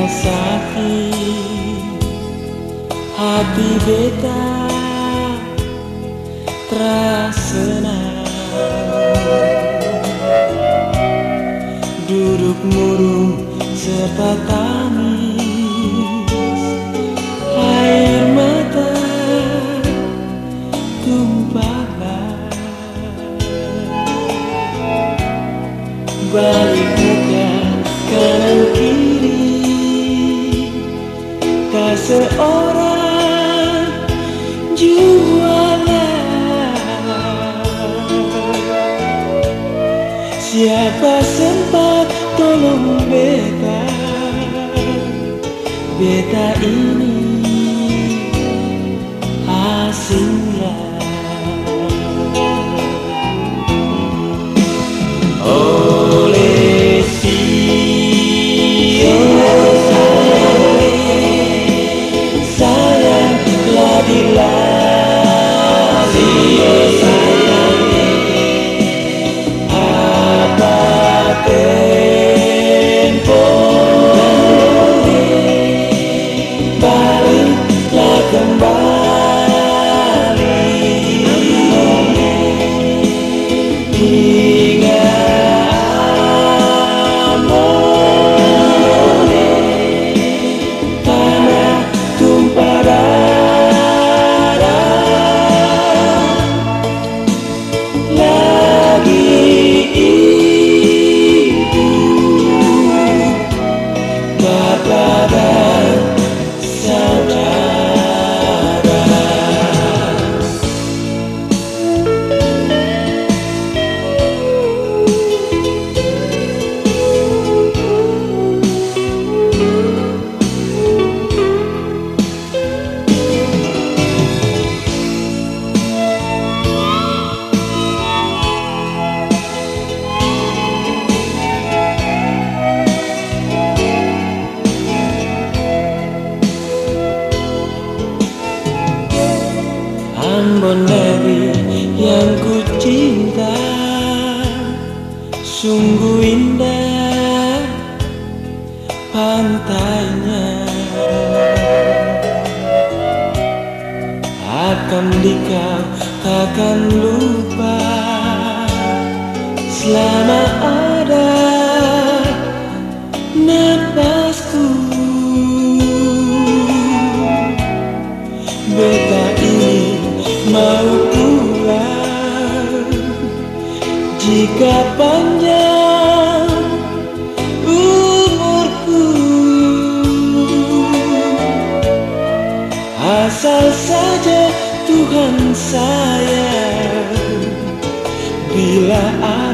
Beta sakit Hati beta Terasena Duduk murung serta tangis Air mata tumpahlah Balik seorang jualan. Siapa sempat tolong beta? Beta ini asinglah Negeri yang ku cinta. Sungguh indah pantainya. Akan dikau takkan lupa Selama ada Jika panjang umurku. Asal saja Tuhan sayang Bila ada